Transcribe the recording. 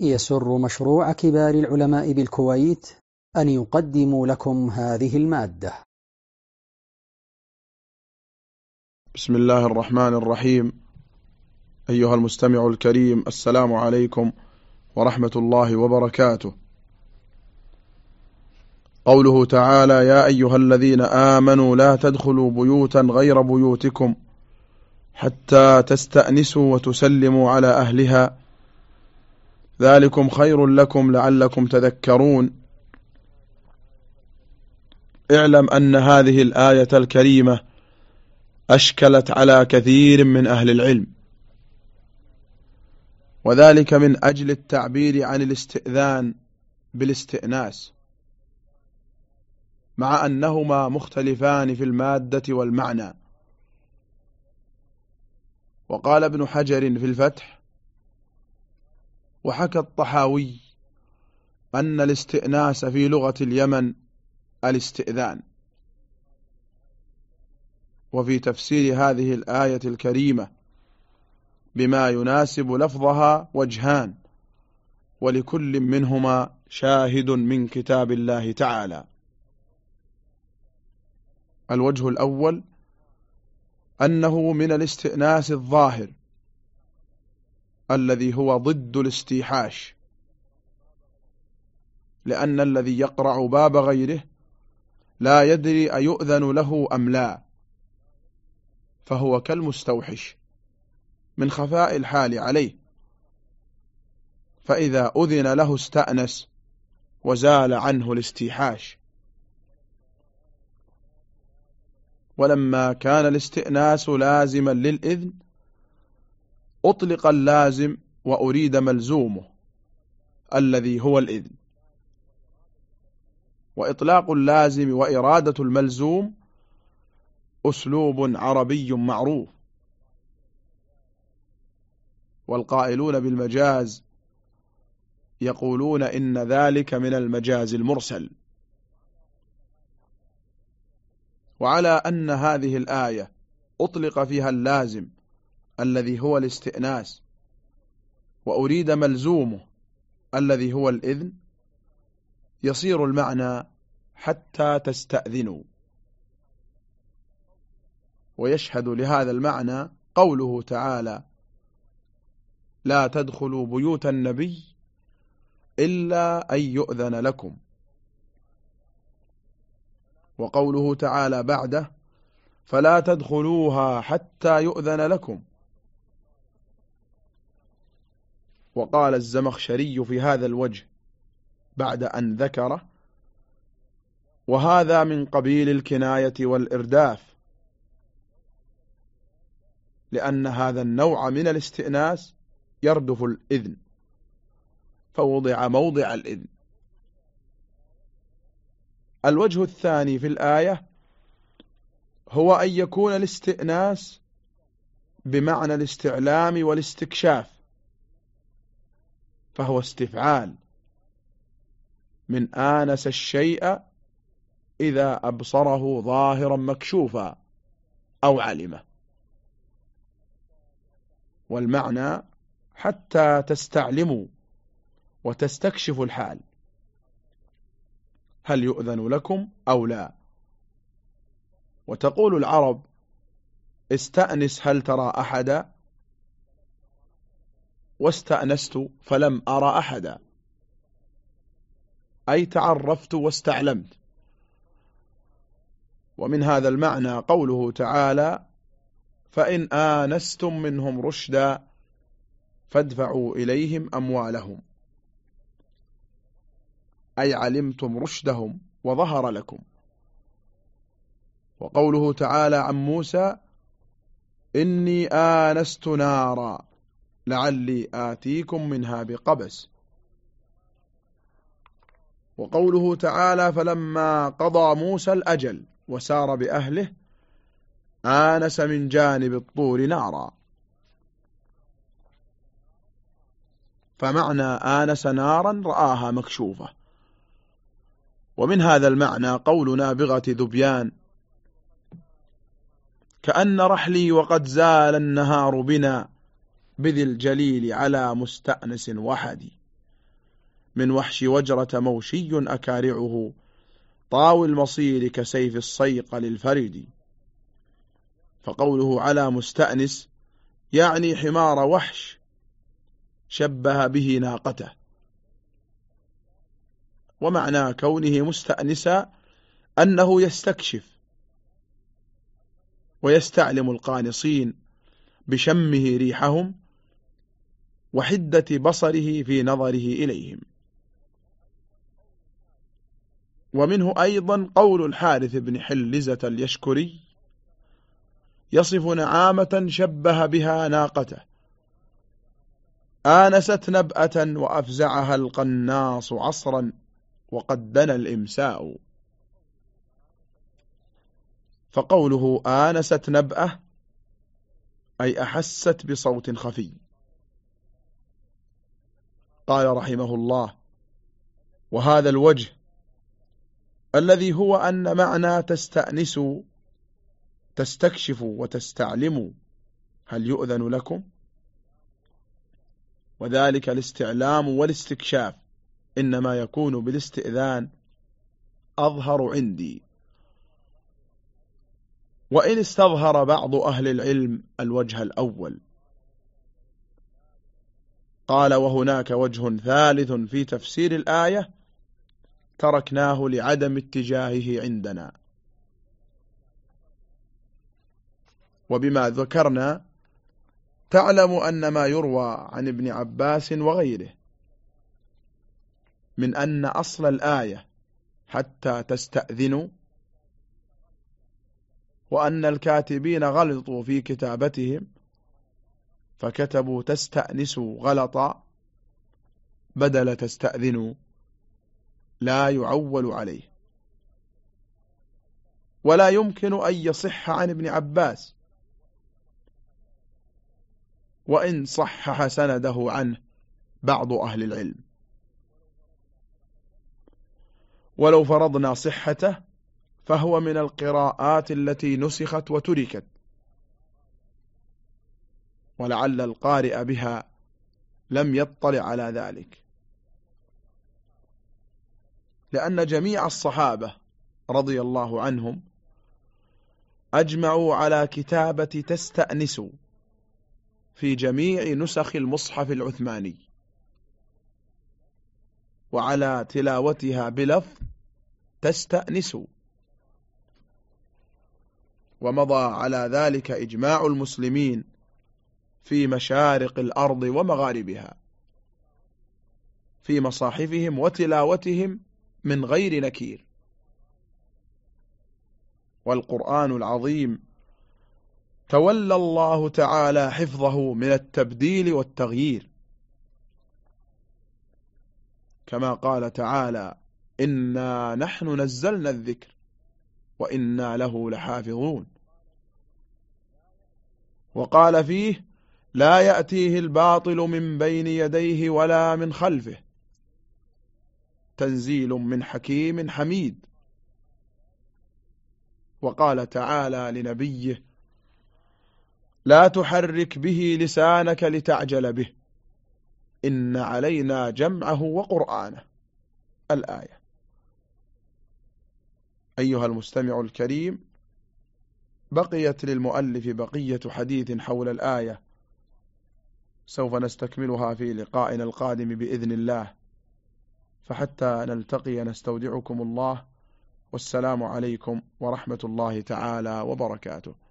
يسر مشروع كبار العلماء بالكويت أن يقدم لكم هذه المادة. بسم الله الرحمن الرحيم. أيها المستمع الكريم السلام عليكم ورحمة الله وبركاته. قوله تعالى يا أيها الذين آمنوا لا تدخلوا بيوتا غير بيوتكم حتى تستأنسوا وتسلموا على أهلها ذلكم خير لكم لعلكم تذكرون. اعلم أن هذه الآية الكريمة أشكلت على كثير من أهل العلم. وذلك من أجل التعبير عن الاستئذان بالاستئناس مع أنهما مختلفان في المادة والمعنى. وقال ابن حجر في الفتح وحكى الطحاوي أن الاستئناس في لغة اليمن الاستئذان. وفي تفسير هذه الآية الكريمة بما يناسب لفظها وجهان ولكل منهما شاهد من كتاب الله تعالى. الوجه الأول أنه من الاستئناس الظاهر الذي هو ضد الاستيحاش لأن الذي يقرع باب غيره لا يدري أيؤذن له أم لا فهو كالمستوحش من خفاء الحال عليه. فإذا أذن له استأنس وزال عنه الاستيحاش. ولما كان الاستئناس لازما للإذن أطلق اللازم وأريد ملزومه الذي هو الإذن. وإطلاق اللازم وإرادة الملزوم أسلوب عربي معروف. والقائلون بالمجاز يقولون إن ذلك من المجاز المرسل. وعلى أن هذه الآية أطلق فيها اللازم الذي هو الاستئناس وأريد ملزومه الذي هو الإذن يصير المعنى حتى تستأذنوا. ويشهد لهذا المعنى قوله تعالى لا تدخلوا بيوت النبي إلا أن يؤذن لكم وقوله تعالى بعده فلا تدخلوها حتى يؤذن لكم وقال الزمخشري في هذا الوجه بعد أن ذكره وهذا من قبيل الكناية والإرداف لأن هذا النوع من الاستئناس يردف الإذن فوضع موضع الإذن. الوجه الثاني في الآية هو أن يكون الاستئناس بمعنى الاستعلام والاستكشاف. فهو استفعال. من آنس الشيء إذا أبصره ظاهرا مكشوفا أو علمه. والمعنى حتى تستعلموا وتستكشفوا الحال. هل يؤذن لكم أو لا؟ وتقول العرب استأنس هل ترى أحدا؟ واستأنست فلم أرى أحدا. أي تعرفت واستعلمت. ومن هذا المعنى قوله تعالى فإن آنستم منهم رشدا فادفعوا إليهم أموالهم. أي علمتم رشدهم وظهر لكم. وقوله تعالى عن موسى إني آنست نارا. لعلي آتيكم منها بقبس. وقوله تعالى فلما قضى موسى الأجل وسار بأهله آنس من جانب الطور نارا. فمعنى آنس نارا رآها مكشوفة. ومن هذا المعنى قول نابغة ذبيان كأن رحلي وقد زال النهار بنا بذي الجليل على مستأنس وحدي. من وحش وجرة موشي أكارعه طاوي المصير كسيف الصيق للفرد فقوله على مستأنس يعني حمار وحش شبه به ناقته. ومعنى كونه مستأنسا أنه يستكشف ويستعلم القانصين بشمه ريحهم وحدة بصره في نظره إليهم. ومنه أيضا قول الحارث بن حلزة اليشكري يصف نعامة شبه بها ناقته. آنست نبأة وأفزعها القناص عصرا وقد دنا الإمساء. فقوله آنست نبأة أي أحست بصوت خفي. قال رحمه الله وهذا الوجه الذي هو أن معنى تستأنس تستكشف وتستعلم هل يؤذن لكم؟ وذلك الاستعلام والاستكشاف إنما يكون بالاستئذان أظهر عندي. وإن استظهر بعض أهل العلم الوجه الأول قال وهناك وجه ثالث في تفسير الآية تركناه لعدم اتجاهه عندنا. وبما ذكرنا تعلم أن ما يروى عن ابن عباس وغيره من أن أصل الآية حتى تستأذنوا وأن الكاتبين غلطوا في كتابتهم فكتبوا تستأنسوا غلطا بدل تستأذنوا. لا يعول عليه. ولا يمكن أن يصح عن ابن عباس. وإن صحح سنده عنه بعض أهل العلم. ولو فرضنا صحته فهو من القراءات التي نسخت وتركت. ولعل القارئ بها لم يطلع على ذلك. لأن جميع الصحابة رضي الله عنهم أجمعوا على كتابة تستأنس في جميع نسخ المصحف العثماني وعلى تلاوتها بلفظ تستأنس ومضى على ذلك إجماع المسلمين في مشارق الأرض ومغاربها في مصاحفهم وتلاوتهم من غير نكير. والقرآن العظيم تولى الله تعالى حفظه من التبديل والتغيير. كما قال تعالى إنا نحن نزلنا الذكر وإنا له لحافظون. وقال فيه لا يأتيه الباطل من بين يديه ولا من خلفه. تنزيل من حكيم حميد. وقال تعالى لنبيه لا تحرك به لسانك لتعجل به. إن علينا جمعه وقرآنه. الآية. أيها المستمع الكريم بقيت للمؤلف بقية حديث حول الآية. سوف نستكملها في لقائنا القادم بإذن الله. فحتى نلتقي نستودعكم الله والسلام عليكم ورحمة الله تعالى وبركاته.